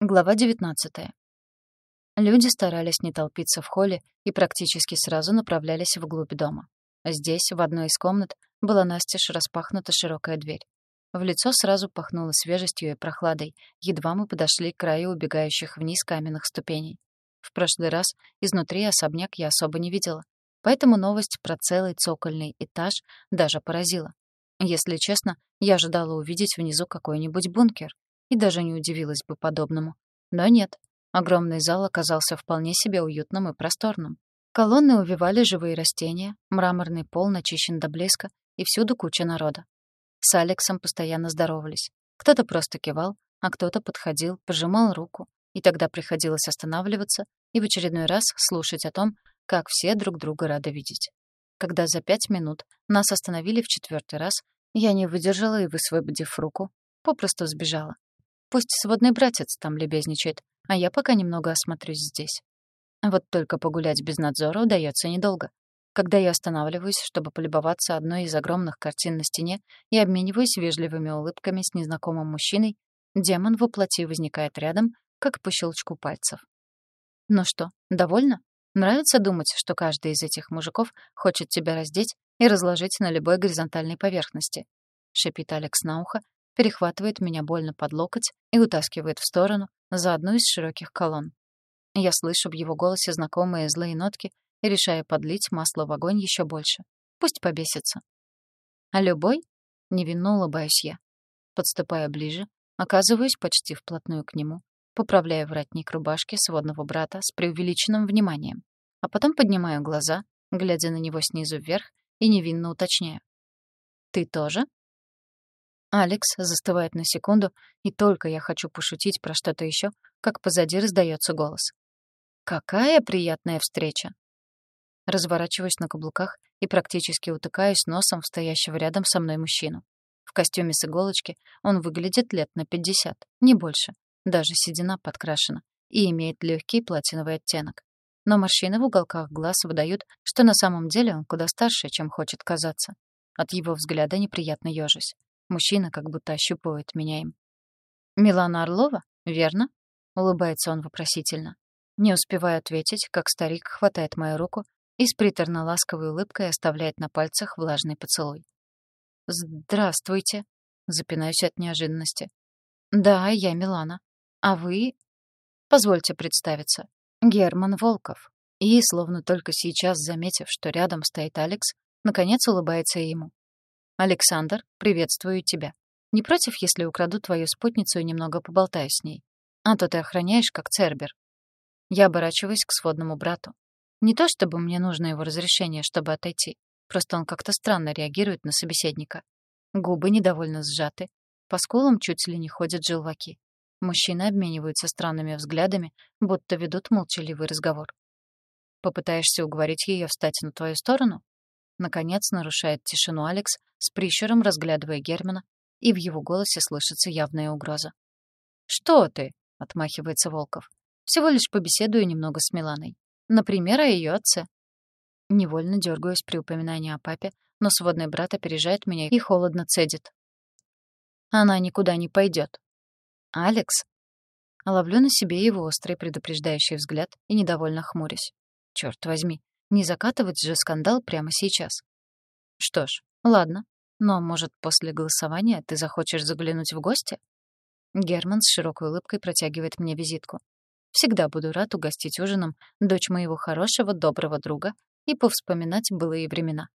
Глава 19. Люди старались не толпиться в холле и практически сразу направлялись вглубь дома. Здесь, в одной из комнат, была настежь распахнута широкая дверь. В лицо сразу пахнуло свежестью и прохладой, едва мы подошли к краю убегающих вниз каменных ступеней. В прошлый раз изнутри особняк я особо не видела, поэтому новость про целый цокольный этаж даже поразила. Если честно, я ожидала увидеть внизу какой-нибудь бункер, и даже не удивилась бы подобному. Но нет, огромный зал оказался вполне себе уютным и просторным. Колонны увивали живые растения, мраморный пол начищен до блеска, и всюду куча народа. С Алексом постоянно здоровались. Кто-то просто кивал, а кто-то подходил, пожимал руку, и тогда приходилось останавливаться и в очередной раз слушать о том, как все друг друга рады видеть. Когда за пять минут нас остановили в четвертый раз, я не выдержала и, высвободив руку, попросту сбежала. Пусть сводный братец там лебезничает, а я пока немного осмотрюсь здесь. Вот только погулять без надзора удается недолго. Когда я останавливаюсь, чтобы полюбоваться одной из огромных картин на стене и обмениваюсь вежливыми улыбками с незнакомым мужчиной, демон воплоти возникает рядом, как по щелчку пальцев. Ну что, довольна? Нравится думать, что каждый из этих мужиков хочет тебя раздеть и разложить на любой горизонтальной поверхности? Шипит Алекс на ухо, перехватывает меня больно под локоть и утаскивает в сторону за одну из широких колонн. Я слышу в его голосе знакомые злые нотки и решаю подлить масло в огонь еще больше. Пусть побесится. А любой? Невинно улыбаюсь я. Подступая ближе, оказываюсь почти вплотную к нему, поправляя воротник рубашки сводного брата с преувеличенным вниманием, а потом поднимаю глаза, глядя на него снизу вверх, и невинно уточняю. «Ты тоже?» Алекс застывает на секунду, и только я хочу пошутить про что-то еще, как позади раздается голос. «Какая приятная встреча!» Разворачиваюсь на каблуках и практически утыкаюсь носом в стоящего рядом со мной мужчину. В костюме с иголочки он выглядит лет на пятьдесят, не больше. Даже седина подкрашена и имеет легкий платиновый оттенок. Но морщины в уголках глаз выдают, что на самом деле он куда старше, чем хочет казаться. От его взгляда неприятно ёжусь. Мужчина как будто ощупывает меня им. «Милана Орлова, верно?» — улыбается он вопросительно. Не успеваю ответить, как старик хватает мою руку и с приторно-ласковой улыбкой оставляет на пальцах влажный поцелуй. «Здравствуйте!» — запинаюсь от неожиданности. «Да, я Милана. А вы...» «Позвольте представиться. Герман Волков». И, словно только сейчас заметив, что рядом стоит Алекс, наконец улыбается ему. «Александр, приветствую тебя. Не против, если украду твою спутницу и немного поболтаю с ней? А то ты охраняешь, как Цербер». Я оборачиваюсь к сводному брату. Не то чтобы мне нужно его разрешение, чтобы отойти. Просто он как-то странно реагирует на собеседника. Губы недовольно сжаты. По скулам чуть ли не ходят желваки. Мужчины обмениваются странными взглядами, будто ведут молчаливый разговор. Попытаешься уговорить ее встать на твою сторону? Наконец нарушает тишину Алекс, с прищуром разглядывая Германа, и в его голосе слышится явная угроза. «Что ты?» — отмахивается Волков. «Всего лишь побеседую немного с Миланой. Например, о ее отце». Невольно дергаюсь при упоминании о папе, но сводный брат опережает меня и холодно цедит. «Она никуда не пойдет. «Алекс?» Ловлю на себе его острый предупреждающий взгляд и недовольно хмурюсь. Черт возьми, не закатывать же скандал прямо сейчас. Что ж, ладно. Но, может, после голосования ты захочешь заглянуть в гости? Герман с широкой улыбкой протягивает мне визитку. Всегда буду рад угостить ужином дочь моего хорошего, доброго друга и повспоминать былые времена.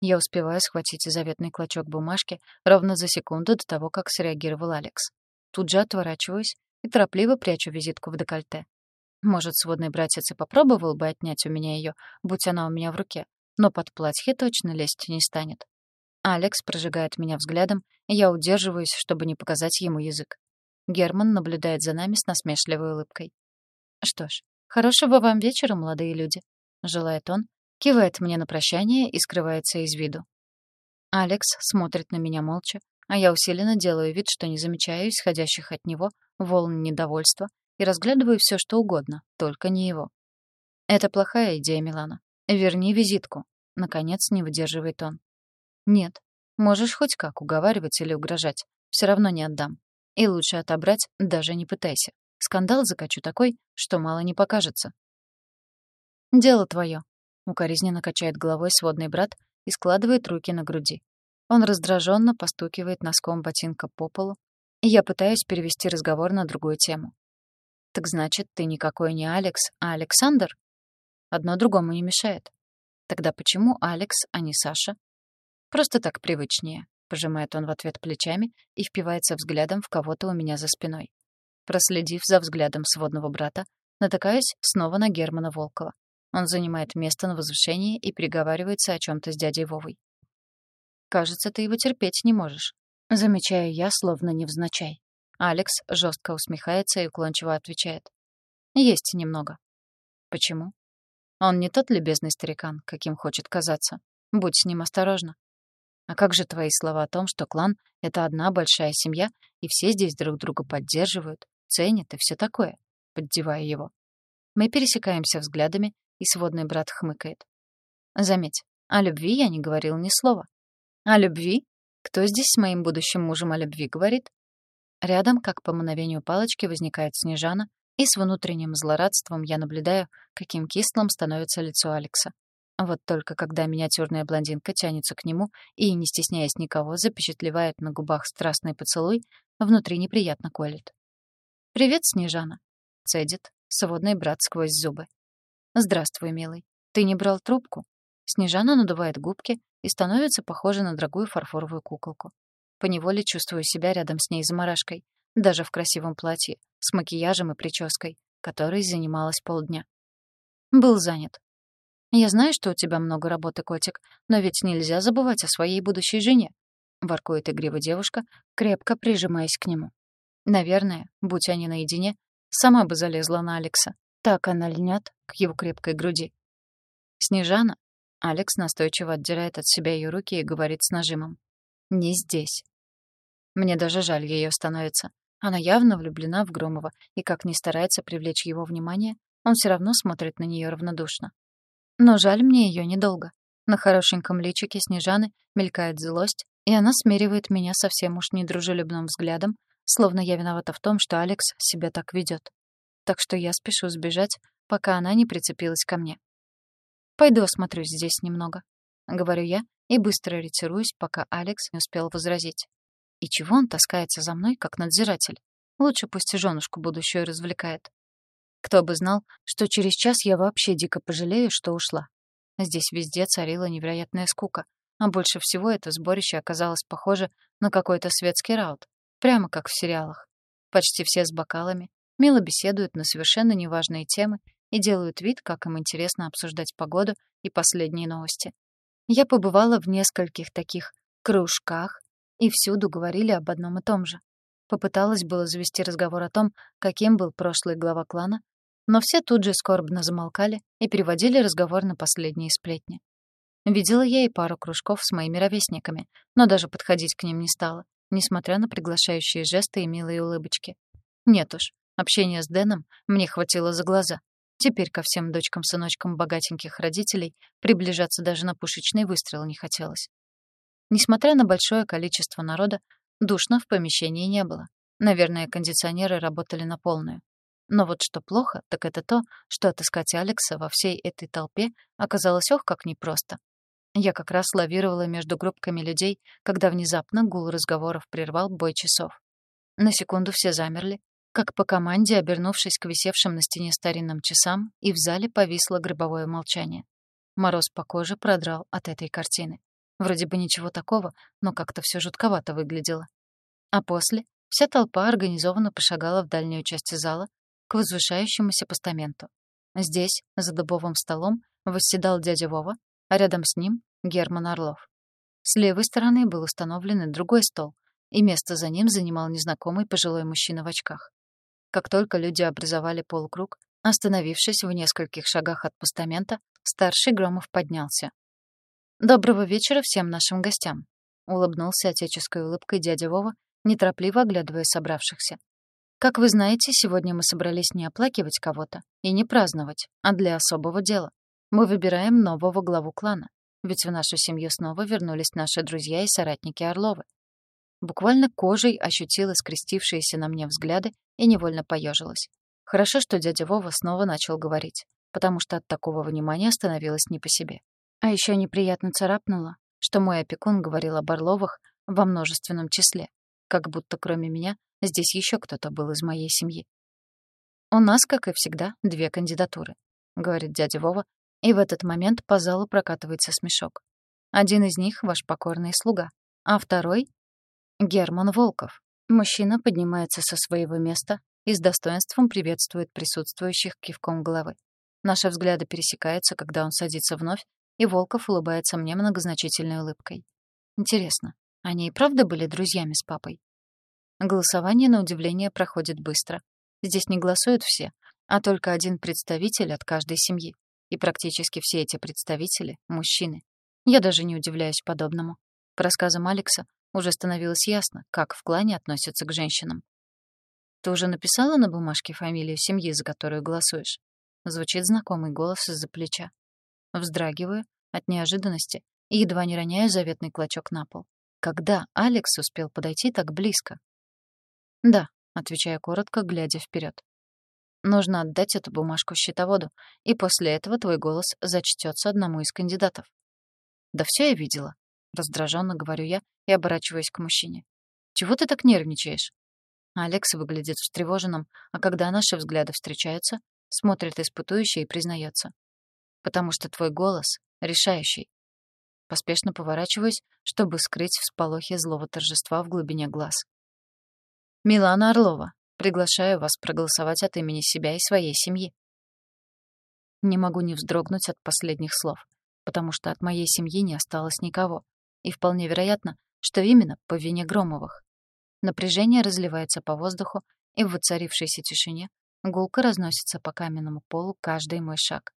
Я успеваю схватить заветный клочок бумажки ровно за секунду до того, как среагировал Алекс. Тут же отворачиваюсь и торопливо прячу визитку в декольте. Может, сводный братец и попробовал бы отнять у меня ее, будь она у меня в руке, но под платье точно лезть не станет. Алекс прожигает меня взглядом, и я удерживаюсь, чтобы не показать ему язык. Герман наблюдает за нами с насмешливой улыбкой. «Что ж, хорошего вам вечера, молодые люди», — желает он, кивает мне на прощание и скрывается из виду. Алекс смотрит на меня молча, а я усиленно делаю вид, что не замечаю исходящих от него волн недовольства и разглядываю все, что угодно, только не его. «Это плохая идея, Милана. Верни визитку», — наконец не выдерживает он. «Нет. Можешь хоть как уговаривать или угрожать. Все равно не отдам. И лучше отобрать даже не пытайся. Скандал закачу такой, что мало не покажется. «Дело твое», — укоризненно качает головой сводный брат и складывает руки на груди. Он раздраженно постукивает носком ботинка по полу, и я пытаюсь перевести разговор на другую тему. «Так значит, ты никакой не Алекс, а Александр?» Одно другому не мешает. Тогда почему Алекс, а не Саша? Просто так привычнее. Пожимает он в ответ плечами и впивается взглядом в кого-то у меня за спиной. Проследив за взглядом сводного брата, натыкаюсь снова на Германа Волкова. Он занимает место на возвышении и переговаривается о чем то с дядей Вовой. «Кажется, ты его терпеть не можешь». Замечаю я, словно невзначай. Алекс жестко усмехается и уклончиво отвечает. «Есть немного». «Почему?» Он не тот любезный старикан, каким хочет казаться. Будь с ним осторожна. А как же твои слова о том, что клан — это одна большая семья, и все здесь друг друга поддерживают, ценят и все такое? Поддевая его. Мы пересекаемся взглядами, и сводный брат хмыкает. Заметь, о любви я не говорил ни слова. О любви? Кто здесь с моим будущим мужем о любви говорит? Рядом, как по мановению палочки, возникает Снежана, и с внутренним злорадством я наблюдаю, каким кислым становится лицо Алекса. Вот только когда миниатюрная блондинка тянется к нему и, не стесняясь никого, запечатлевает на губах страстный поцелуй, внутри неприятно колет. «Привет, Снежана», — цедит сводный брат сквозь зубы. «Здравствуй, милый. Ты не брал трубку?» Снежана надувает губки и становится похожа на дорогую фарфоровую куколку. Поневоле чувствую себя рядом с ней заморашкой, даже в красивом платье, с макияжем и прической, которой занималась полдня. Был занят. «Я знаю, что у тебя много работы, котик, но ведь нельзя забывать о своей будущей жене», — воркует игриво девушка, крепко прижимаясь к нему. Наверное, будь они наедине, сама бы залезла на Алекса. Так она льнет к его крепкой груди. «Снежана?» Алекс настойчиво отдирает от себя ее руки и говорит с нажимом. «Не здесь». Мне даже жаль ее становится. Она явно влюблена в Громова, и как ни старается привлечь его внимание, он все равно смотрит на нее равнодушно. Но жаль мне ее недолго. На хорошеньком личике Снежаны мелькает злость, и она смеривает меня совсем уж недружелюбным взглядом, словно я виновата в том, что Алекс себя так ведет. Так что я спешу сбежать, пока она не прицепилась ко мне. «Пойду осмотрюсь здесь немного», — говорю я и быстро ретируюсь, пока Алекс не успел возразить. И чего он таскается за мной, как надзиратель? Лучше пусть женушку будущую развлекает. Кто бы знал, что через час я вообще дико пожалею, что ушла. Здесь везде царила невероятная скука, а больше всего это сборище оказалось похоже на какой-то светский раут, прямо как в сериалах. Почти все с бокалами, мило беседуют на совершенно неважные темы и делают вид, как им интересно обсуждать погоду и последние новости. Я побывала в нескольких таких кружках, и всюду говорили об одном и том же. Попыталась было завести разговор о том, каким был прошлый глава клана, но все тут же скорбно замолкали и переводили разговор на последние сплетни. Видела я и пару кружков с моими ровесниками, но даже подходить к ним не стала, несмотря на приглашающие жесты и милые улыбочки. Нет уж, общение с Дэном мне хватило за глаза. Теперь ко всем дочкам-сыночкам богатеньких родителей приближаться даже на пушечный выстрел не хотелось. Несмотря на большое количество народа, душно в помещении не было. Наверное, кондиционеры работали на полную. Но вот что плохо, так это то, что отыскать Алекса во всей этой толпе оказалось ох как непросто. Я как раз лавировала между группками людей, когда внезапно гул разговоров прервал бой часов. На секунду все замерли, как по команде, обернувшись к висевшим на стене старинным часам, и в зале повисло гробовое молчание. Мороз по коже продрал от этой картины. Вроде бы ничего такого, но как-то все жутковато выглядело. А после вся толпа организованно пошагала в дальнюю часть зала к возвышающемуся постаменту. Здесь, за дубовым столом, восседал дядя Вова, а рядом с ним — Герман Орлов. С левой стороны был установлен другой стол, и место за ним занимал незнакомый пожилой мужчина в очках. Как только люди образовали полукруг, остановившись в нескольких шагах от постамента, старший Громов поднялся. «Доброго вечера всем нашим гостям», — улыбнулся отеческой улыбкой дядя Вова, неторопливо оглядывая собравшихся. «Как вы знаете, сегодня мы собрались не оплакивать кого-то и не праздновать, а для особого дела. Мы выбираем нового главу клана, ведь в нашу семью снова вернулись наши друзья и соратники Орловы. Буквально кожей ощутила скрестившиеся на мне взгляды и невольно поежилась. Хорошо, что дядя Вова снова начал говорить, потому что от такого внимания становилось не по себе. А еще неприятно царапнуло, что мой опекун говорил о Орловых во множественном числе, как будто кроме меня здесь еще кто-то был из моей семьи. «У нас, как и всегда, две кандидатуры», — говорит дядя Вова, и в этот момент по залу прокатывается смешок. Один из них — ваш покорный слуга, а второй — Герман Волков. Мужчина поднимается со своего места и с достоинством приветствует присутствующих кивком головы. Наши взгляды пересекаются, когда он садится вновь, и Волков улыбается мне многозначительной улыбкой. Интересно, они и правда были друзьями с папой? Голосование, на удивление, проходит быстро. Здесь не голосуют все, а только один представитель от каждой семьи. И практически все эти представители — мужчины. Я даже не удивляюсь подобному. По рассказам Алекса уже становилось ясно, как в клане относятся к женщинам. «Ты уже написала на бумажке фамилию семьи, за которую голосуешь?» Звучит знакомый голос из-за плеча. Вздрагиваю от неожиданности и едва не роняю заветный клочок на пол. Когда Алекс успел подойти так близко? «Да», — отвечаю коротко, глядя вперед. «Нужно отдать эту бумажку счетоводу, и после этого твой голос зачтется одному из кандидатов». «Да все я видела», — раздраженно говорю я и оборачиваюсь к мужчине. «Чего ты так нервничаешь?» Алекс выглядит встревоженным, а когда наши взгляды встречаются, смотрит испытующе и признается. «Потому что твой голос решающий». Поспешно поворачиваюсь, чтобы скрыть всполохи злого торжества в глубине глаз. «Милана Орлова, приглашаю вас проголосовать от имени себя и своей семьи». Не могу не вздрогнуть от последних слов, потому что от моей семьи не осталось никого, и вполне вероятно, что именно по вине Громовых. Напряжение разливается по воздуху, и в воцарившейся тишине гулко разносится по каменному полу каждый мой шаг.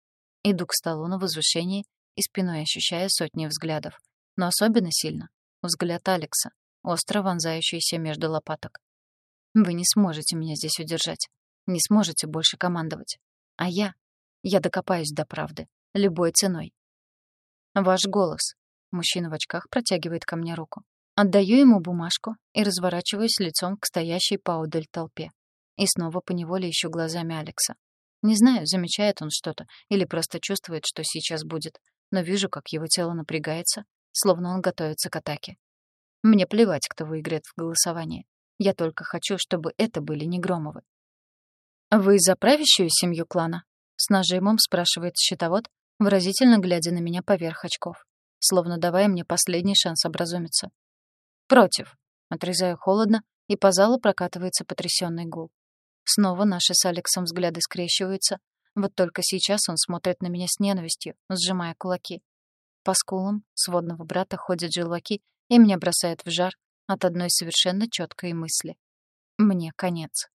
Иду к столу на возвышении и спиной ощущая сотни взглядов, но особенно сильно взгляд Алекса, остро вонзающийся между лопаток. Вы не сможете меня здесь удержать. Не сможете больше командовать. А я? Я докопаюсь до правды. Любой ценой. Ваш голос. Мужчина в очках протягивает ко мне руку. Отдаю ему бумажку и разворачиваюсь лицом к стоящей поодаль толпе. И снова поневоле ищу глазами Алекса. Не знаю, замечает он что-то или просто чувствует, что сейчас будет, но вижу, как его тело напрягается, словно он готовится к атаке. Мне плевать, кто выиграет в голосовании. Я только хочу, чтобы это были не Громовы. «Вы за правящую семью клана?» — с нажимом спрашивает счетовод, выразительно глядя на меня поверх очков, словно давая мне последний шанс образумиться. «Против», — отрезаю холодно, и по залу прокатывается потрясённый гул. Снова наши с Алексом взгляды скрещиваются, вот только сейчас он смотрит на меня с ненавистью, сжимая кулаки. По скулам сводного брата ходят желваки, и меня бросает в жар от одной совершенно четкой мысли. Мне конец.